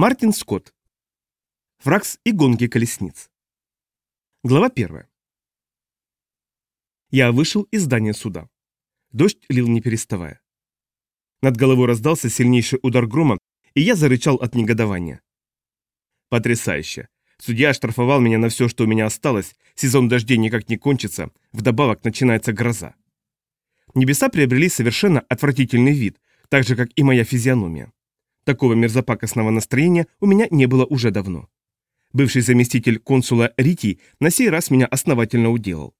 Мартин Скотт. Фракс и гонки колесниц. Глава 1. Я вышел из здания суда. Дождь лил не переставая. Над головой раздался сильнейший удар грома, и я зарычал от негодования. Потрясающе. Судья оштрафовал меня на все, что у меня осталось, сезон дождей никак не кончится, вдобавок начинается гроза. Небеса приобрели совершенно отвратительный вид, так же, как и моя физиономия. Такого мерзопакостного настроения у меня не было уже давно. Бывший заместитель консула Рити на сей раз меня основательно уделал.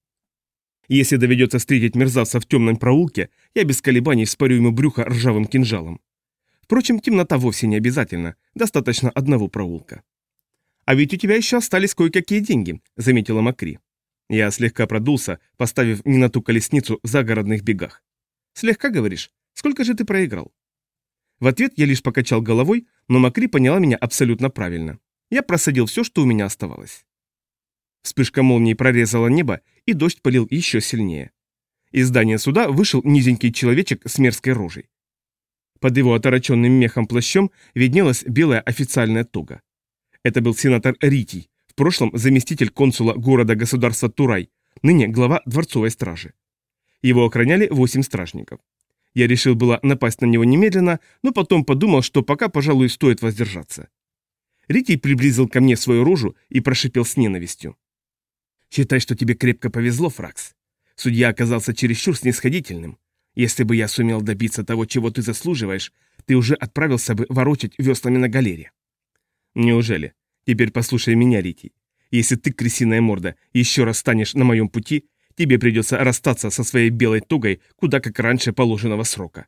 Если доведется встретить мерзавца в темном проулке, я без колебаний вспорю ему брюхо ржавым кинжалом. Впрочем, темнота вовсе не обязательно, достаточно одного проулка. «А ведь у тебя еще остались кое-какие деньги», — заметила Макри. Я слегка продулся, поставив не на ту колесницу в загородных бегах. «Слегка, говоришь? Сколько же ты проиграл?» В ответ я лишь покачал головой, но Макри поняла меня абсолютно правильно. Я просадил все, что у меня оставалось. Вспышка молнии прорезала небо, и дождь полил еще сильнее. Из здания суда вышел низенький человечек с мерзкой рожей. Под его отороченным мехом плащом виднелась белая официальная тога. Это был сенатор Ритий, в прошлом заместитель консула города-государства Турай, ныне глава дворцовой стражи. Его охраняли восемь стражников. Я решил было напасть на него немедленно, но потом подумал, что пока, пожалуй, стоит воздержаться. Ритий приблизил ко мне свою рожу и прошипел с ненавистью. «Считай, что тебе крепко повезло, Фракс. Судья оказался чересчур снисходительным. Если бы я сумел добиться того, чего ты заслуживаешь, ты уже отправился бы ворочать веслами на галере». «Неужели? Теперь послушай меня, Ритий. Если ты, крысиная морда, еще раз станешь на моем пути, Тебе придется расстаться со своей белой тугой куда как раньше положенного срока.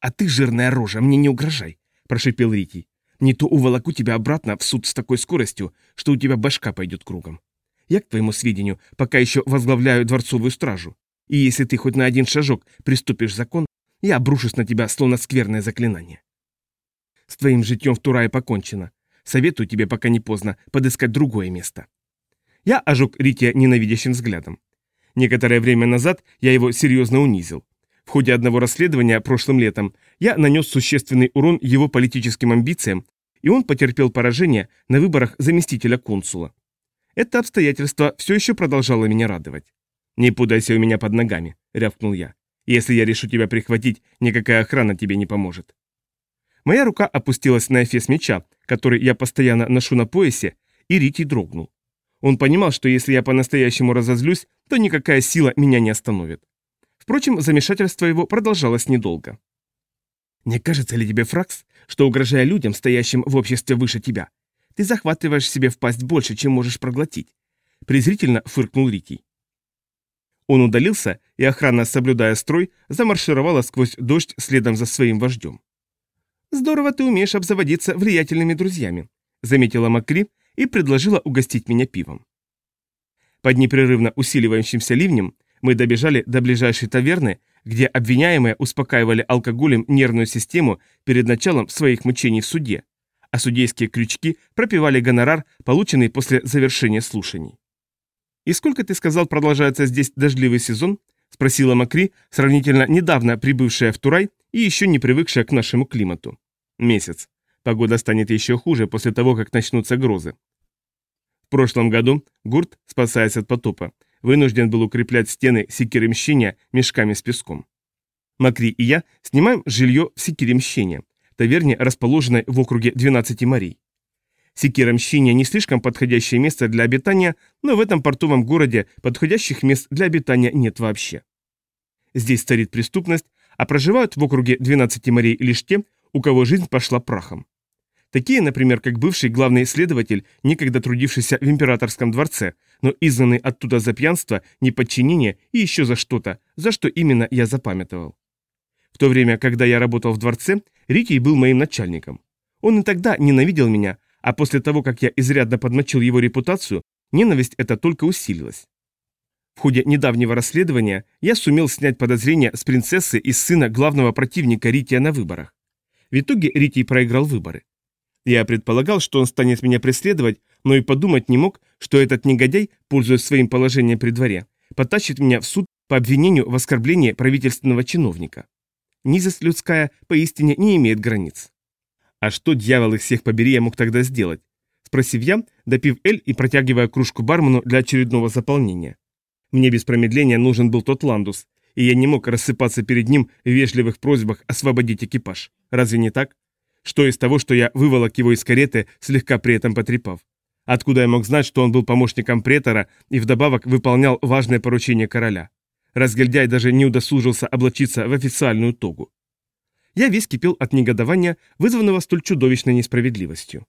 «А ты, жирная рожа, мне не угрожай», – прошипел Ритий. «Не то уволоку тебя обратно в суд с такой скоростью, что у тебя башка пойдет кругом. Я, к твоему сведению, пока еще возглавляю дворцовую стражу. И если ты хоть на один шажок приступишь закон, я обрушусь на тебя, словно скверное заклинание. С твоим житьем в Турае покончено. Советую тебе, пока не поздно, подыскать другое место». Я ожег Рития ненавидящим взглядом. Некоторое время назад я его серьезно унизил. В ходе одного расследования прошлым летом я нанес существенный урон его политическим амбициям, и он потерпел поражение на выборах заместителя консула. Это обстоятельство все еще продолжало меня радовать. «Не путайся у меня под ногами», — рявкнул я. «Если я решу тебя прихватить, никакая охрана тебе не поможет». Моя рука опустилась на эфес меча, который я постоянно ношу на поясе, и Рити дрогнул. Он понимал, что если я по-настоящему разозлюсь, то никакая сила меня не остановит. Впрочем, замешательство его продолжалось недолго. «Не кажется ли тебе, Фракс, что, угрожая людям, стоящим в обществе выше тебя, ты захватываешь себе в пасть больше, чем можешь проглотить?» Презрительно фыркнул Рикий. Он удалился, и охрана, соблюдая строй, замаршировала сквозь дождь следом за своим вождем. «Здорово ты умеешь обзаводиться влиятельными друзьями», — заметила Макри, и предложила угостить меня пивом. Под непрерывно усиливающимся ливнем мы добежали до ближайшей таверны, где обвиняемые успокаивали алкоголем нервную систему перед началом своих мучений в суде, а судейские крючки пропивали гонорар, полученный после завершения слушаний. «И сколько, ты сказал, продолжается здесь дождливый сезон?» – спросила Макри, сравнительно недавно прибывшая в Турай и еще не привыкшая к нашему климату. «Месяц. Погода станет еще хуже после того, как начнутся грозы. В прошлом году Гурт, спасаясь от потопа, вынужден был укреплять стены Секиремщения мешками с песком. Макри и я снимаем жилье в Секиремщине, таверне, расположенной в округе 12 морей. Секирамщине не слишком подходящее место для обитания, но в этом портовом городе подходящих мест для обитания нет вообще. Здесь царит преступность, а проживают в округе 12 морей лишь те, у кого жизнь пошла прахом. Такие, например, как бывший главный следователь, некогда трудившийся в императорском дворце, но изгнанный оттуда за пьянство, неподчинение и еще за что-то, за что именно я запамятовал. В то время, когда я работал в дворце, Рикий был моим начальником. Он и тогда ненавидел меня, а после того, как я изрядно подмочил его репутацию, ненависть эта только усилилась. В ходе недавнего расследования я сумел снять подозрения с принцессы и сына главного противника Рития на выборах. В итоге Ритий проиграл выборы. Я предполагал, что он станет меня преследовать, но и подумать не мог, что этот негодяй, пользуясь своим положением при дворе, потащит меня в суд по обвинению в оскорблении правительственного чиновника. Низость людская поистине не имеет границ. А что, дьявол их всех побери, я мог тогда сделать? Спросив я, допив эль и протягивая кружку бармену для очередного заполнения. Мне без промедления нужен был тот ландус, и я не мог рассыпаться перед ним в вежливых просьбах освободить экипаж. Разве не так? Что из того, что я выволок его из кареты, слегка при этом потрепав? Откуда я мог знать, что он был помощником претора и вдобавок выполнял важное поручение короля? Разгильдяй даже не удосужился облачиться в официальную тогу. Я весь кипел от негодования, вызванного столь чудовищной несправедливостью.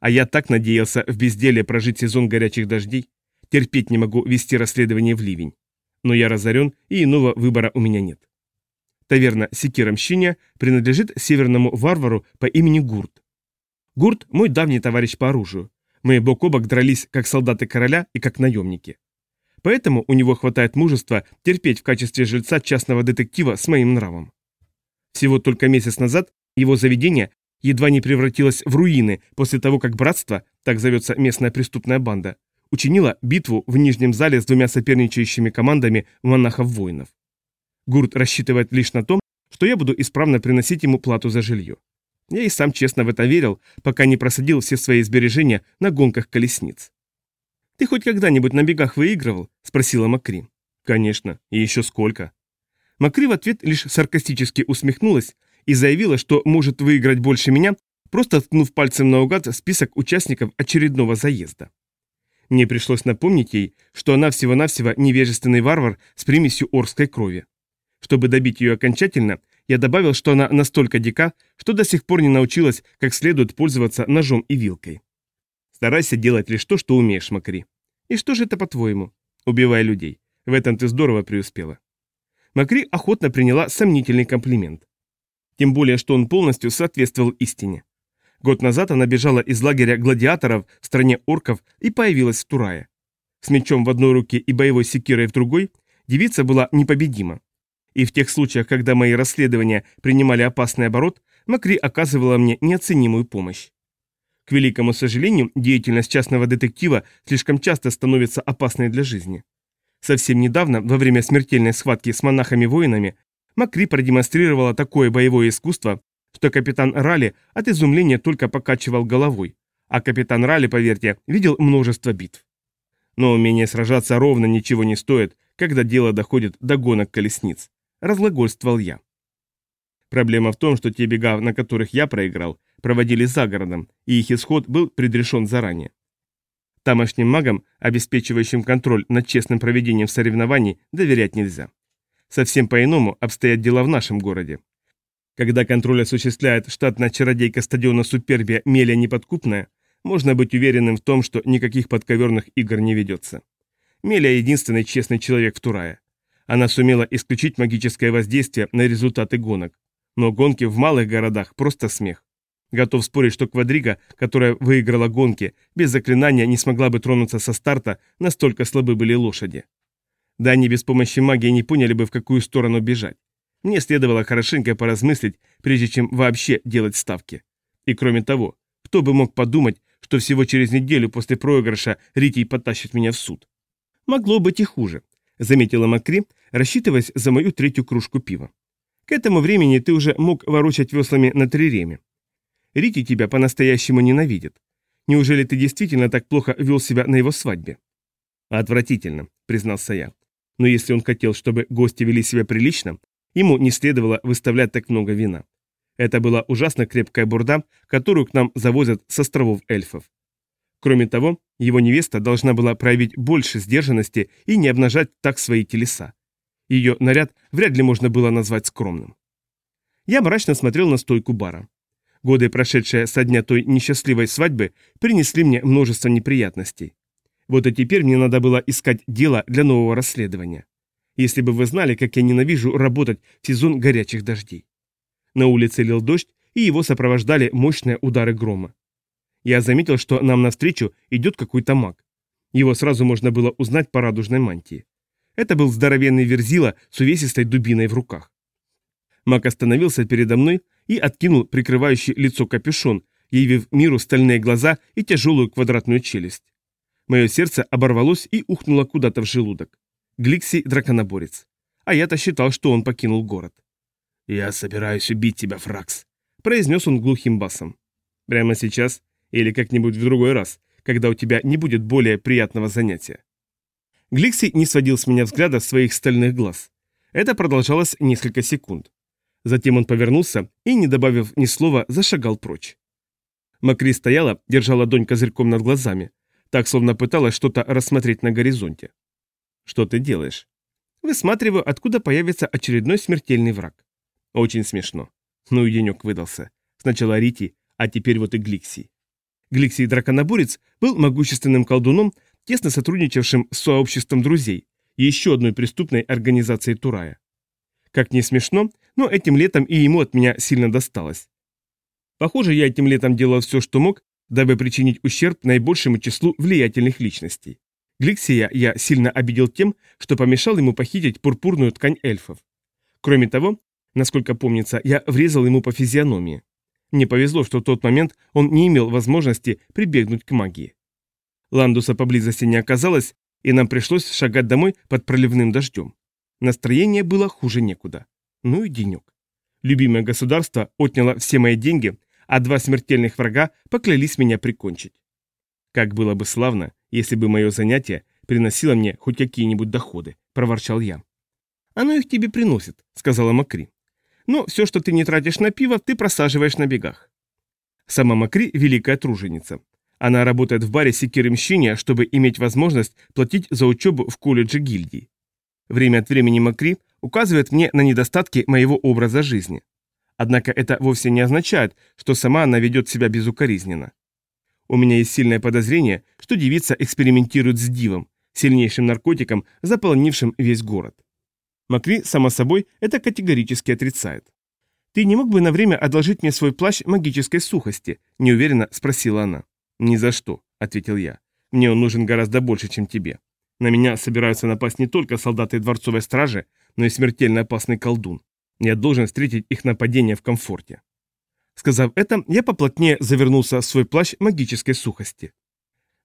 А я так надеялся в безделие прожить сезон горячих дождей. Терпеть не могу вести расследование в ливень. Но я разорен, и иного выбора у меня нет. Таверна Секира Мщиня принадлежит северному варвару по имени Гурт. Гурт – мой давний товарищ по оружию. Мы бок о бок дрались как солдаты короля и как наемники. Поэтому у него хватает мужества терпеть в качестве жильца частного детектива с моим нравом. Всего только месяц назад его заведение едва не превратилось в руины после того, как братство, так зовется местная преступная банда, учинило битву в нижнем зале с двумя соперничающими командами монахов-воинов. Гурт рассчитывает лишь на том, что я буду исправно приносить ему плату за жилье. Я и сам честно в это верил, пока не просадил все свои сбережения на гонках колесниц. «Ты хоть когда-нибудь на бегах выигрывал?» – спросила Макри. «Конечно, и еще сколько». Макри в ответ лишь саркастически усмехнулась и заявила, что может выиграть больше меня, просто ткнув пальцем наугад список участников очередного заезда. Мне пришлось напомнить ей, что она всего-навсего невежественный варвар с примесью орской крови. Чтобы добить ее окончательно, я добавил, что она настолько дика, что до сих пор не научилась как следует пользоваться ножом и вилкой. Старайся делать лишь то, что умеешь, Макри. И что же это, по-твоему? Убивая людей. В этом ты здорово преуспела. Макри охотно приняла сомнительный комплимент. Тем более, что он полностью соответствовал истине. Год назад она бежала из лагеря гладиаторов в стране орков и появилась в Турае. С мечом в одной руке и боевой секирой в другой, девица была непобедима. И в тех случаях, когда мои расследования принимали опасный оборот, Макри оказывала мне неоценимую помощь. К великому сожалению, деятельность частного детектива слишком часто становится опасной для жизни. Совсем недавно, во время смертельной схватки с монахами-воинами, Макри продемонстрировала такое боевое искусство, что капитан Ралли от изумления только покачивал головой, а капитан Ралли, поверьте, видел множество битв. Но умение сражаться ровно ничего не стоит, когда дело доходит до гонок колесниц разглагольствовал я. Проблема в том, что те бега, на которых я проиграл, проводились за городом, и их исход был предрешен заранее. Тамошним магам, обеспечивающим контроль над честным проведением соревнований, доверять нельзя. Совсем по-иному обстоят дела в нашем городе. Когда контроль осуществляет штатная чародейка стадиона Супербия Мелия Неподкупная, можно быть уверенным в том, что никаких подковерных игр не ведется. Мелия единственный честный человек в Турае. Она сумела исключить магическое воздействие на результаты гонок. Но гонки в малых городах – просто смех. Готов спорить, что Квадрига, которая выиграла гонки, без заклинания не смогла бы тронуться со старта, настолько слабы были лошади. Да они без помощи магии не поняли бы, в какую сторону бежать. Мне следовало хорошенько поразмыслить, прежде чем вообще делать ставки. И кроме того, кто бы мог подумать, что всего через неделю после проигрыша Ритий потащит меня в суд? Могло быть и хуже заметила Макри, рассчитываясь за мою третью кружку пива. К этому времени ты уже мог ворочать веслами на триреме. Рити тебя по-настоящему ненавидит. Неужели ты действительно так плохо вел себя на его свадьбе? Отвратительно, признался я. Но если он хотел, чтобы гости вели себя прилично, ему не следовало выставлять так много вина. Это была ужасно крепкая бурда, которую к нам завозят с островов эльфов. Кроме того, его невеста должна была проявить больше сдержанности и не обнажать так свои телеса. Ее наряд вряд ли можно было назвать скромным. Я мрачно смотрел на стойку бара. Годы, прошедшие со дня той несчастливой свадьбы, принесли мне множество неприятностей. Вот и теперь мне надо было искать дело для нового расследования. Если бы вы знали, как я ненавижу работать в сезон горячих дождей. На улице лил дождь, и его сопровождали мощные удары грома. Я заметил, что нам навстречу идет какой-то маг. Его сразу можно было узнать по радужной мантии. Это был здоровенный верзила с увесистой дубиной в руках. Маг остановился передо мной и откинул прикрывающий лицо капюшон, явив миру стальные глаза и тяжелую квадратную челюсть. Мое сердце оборвалось и ухнуло куда-то в желудок. Гликси – драконоборец. А я-то считал, что он покинул город. «Я собираюсь убить тебя, Фракс», произнес он глухим басом. «Прямо сейчас или как-нибудь в другой раз, когда у тебя не будет более приятного занятия». Гликси не сводил с меня взгляда своих стальных глаз. Это продолжалось несколько секунд. Затем он повернулся и, не добавив ни слова, зашагал прочь. Макри стояла, держа ладонь козырьком над глазами, так словно пыталась что-то рассмотреть на горизонте. «Что ты делаешь?» «Высматриваю, откуда появится очередной смертельный враг». «Очень смешно. Ну и денек выдался. Сначала Рити, а теперь вот и Гликсий». Гликсий Драконоборец был могущественным колдуном, тесно сотрудничавшим с сообществом друзей и еще одной преступной организацией Турая. Как не смешно, но этим летом и ему от меня сильно досталось. Похоже, я этим летом делал все, что мог, дабы причинить ущерб наибольшему числу влиятельных личностей. Гликсия я сильно обидел тем, что помешал ему похитить пурпурную ткань эльфов. Кроме того, насколько помнится, я врезал ему по физиономии. Мне повезло, что в тот момент он не имел возможности прибегнуть к магии. Ландуса поблизости не оказалось, и нам пришлось шагать домой под проливным дождем. Настроение было хуже некуда. Ну и денек. Любимое государство отняло все мои деньги, а два смертельных врага поклялись меня прикончить. Как было бы славно, если бы мое занятие приносило мне хоть какие-нибудь доходы, проворчал я. Оно их тебе приносит, сказала Макри. Но все, что ты не тратишь на пиво, ты просаживаешь на бегах. Сама Макри – великая труженица. Она работает в баре Секиры Мщиния, чтобы иметь возможность платить за учебу в колледже гильдии. Время от времени Макри указывает мне на недостатки моего образа жизни. Однако это вовсе не означает, что сама она ведет себя безукоризненно. У меня есть сильное подозрение, что девица экспериментирует с дивом, сильнейшим наркотиком, заполонившим весь город. Макри, само собой, это категорически отрицает. «Ты не мог бы на время одолжить мне свой плащ магической сухости?» – неуверенно спросила она. «Ни за что», — ответил я. «Мне он нужен гораздо больше, чем тебе. На меня собираются напасть не только солдаты дворцовой стражи, но и смертельно опасный колдун. Я должен встретить их нападение в комфорте». Сказав это, я поплотнее завернулся в свой плащ магической сухости.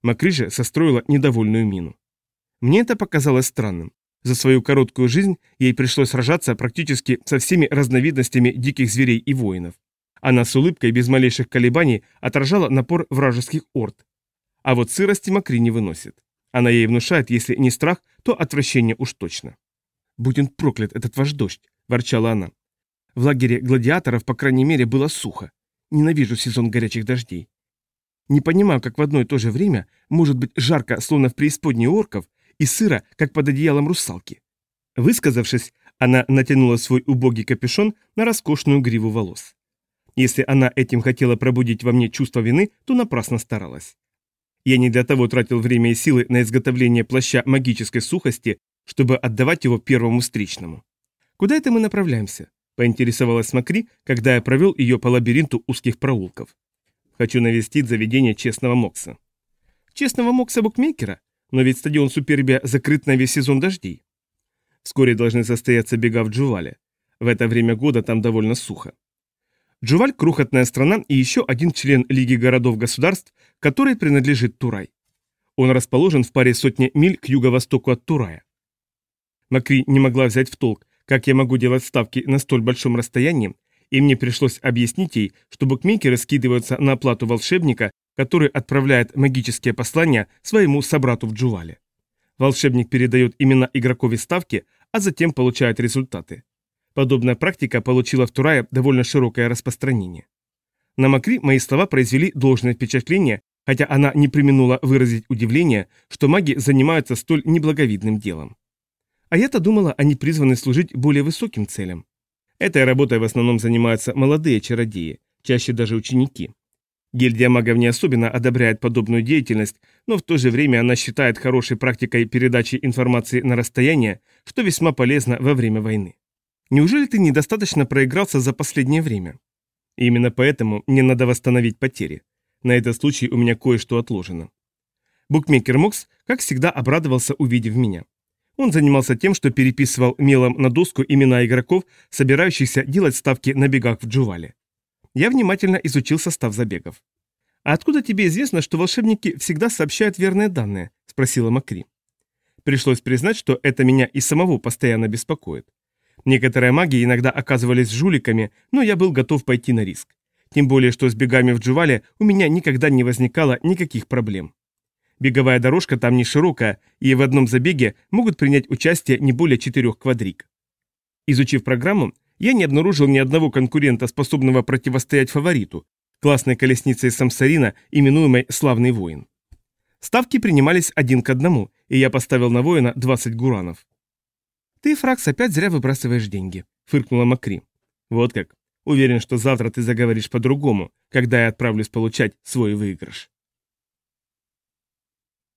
Макрижа состроила недовольную мину. Мне это показалось странным. За свою короткую жизнь ей пришлось сражаться практически со всеми разновидностями диких зверей и воинов. Она с улыбкой без малейших колебаний отражала напор вражеских орд. А вот сырости Макри не выносит. Она ей внушает, если не страх, то отвращение уж точно. «Будь он проклят, этот ваш дождь!» – ворчала она. «В лагере гладиаторов, по крайней мере, было сухо. Ненавижу сезон горячих дождей. Не понимаю, как в одно и то же время может быть жарко, словно в преисподней орков, и сыро, как под одеялом русалки». Высказавшись, она натянула свой убогий капюшон на роскошную гриву волос. Если она этим хотела пробудить во мне чувство вины, то напрасно старалась. Я не для того тратил время и силы на изготовление плаща магической сухости, чтобы отдавать его первому встречному. «Куда это мы направляемся?» – поинтересовалась Макри, когда я провел ее по лабиринту узких проулков. «Хочу навестить заведение честного Мокса». «Честного Мокса-букмекера? Но ведь стадион Супербия закрыт на весь сезон дождей». Вскоре должны состояться бега в Джувале. В это время года там довольно сухо. Джуваль – крохотная страна и еще один член Лиги городов-государств, который принадлежит Турай. Он расположен в паре сотни миль к юго-востоку от Турая. Макри не могла взять в толк, как я могу делать ставки на столь большом расстоянии, и мне пришлось объяснить ей, что букмекеры скидываются на оплату волшебника, который отправляет магические послания своему собрату в Джувале. Волшебник передает именно игрокове ставки, а затем получает результаты. Подобная практика получила в Турае довольно широкое распространение. На Макри мои слова произвели должное впечатление, хотя она не применула выразить удивление, что маги занимаются столь неблаговидным делом. А я-то думала, они призваны служить более высоким целям. Этой работой в основном занимаются молодые чародеи, чаще даже ученики. Гильдия магов не особенно одобряет подобную деятельность, но в то же время она считает хорошей практикой передачи информации на расстояние, что весьма полезно во время войны. Неужели ты недостаточно проигрался за последнее время? Именно поэтому мне надо восстановить потери. На этот случай у меня кое-что отложено. Букмекер Мокс, как всегда, обрадовался, увидев меня. Он занимался тем, что переписывал мелом на доску имена игроков, собирающихся делать ставки на бегах в Джувале. Я внимательно изучил состав забегов. «А откуда тебе известно, что волшебники всегда сообщают верные данные?» – спросила Макри. Пришлось признать, что это меня и самого постоянно беспокоит. Некоторые маги иногда оказывались жуликами, но я был готов пойти на риск. тем более что с бегами в Джувале у меня никогда не возникало никаких проблем. Беговая дорожка там не широкая, и в одном забеге могут принять участие не более четырех квадрик. Изучив программу, я не обнаружил ни одного конкурента, способного противостоять фавориту, классной колеснице Самсарина, именуемой «Славный воин». Ставки принимались один к одному, и я поставил на воина 20 гуранов. «Ты, Фракс, опять зря выбрасываешь деньги», — фыркнула Макри. «Вот как. Уверен, что завтра ты заговоришь по-другому, когда я отправлюсь получать свой выигрыш».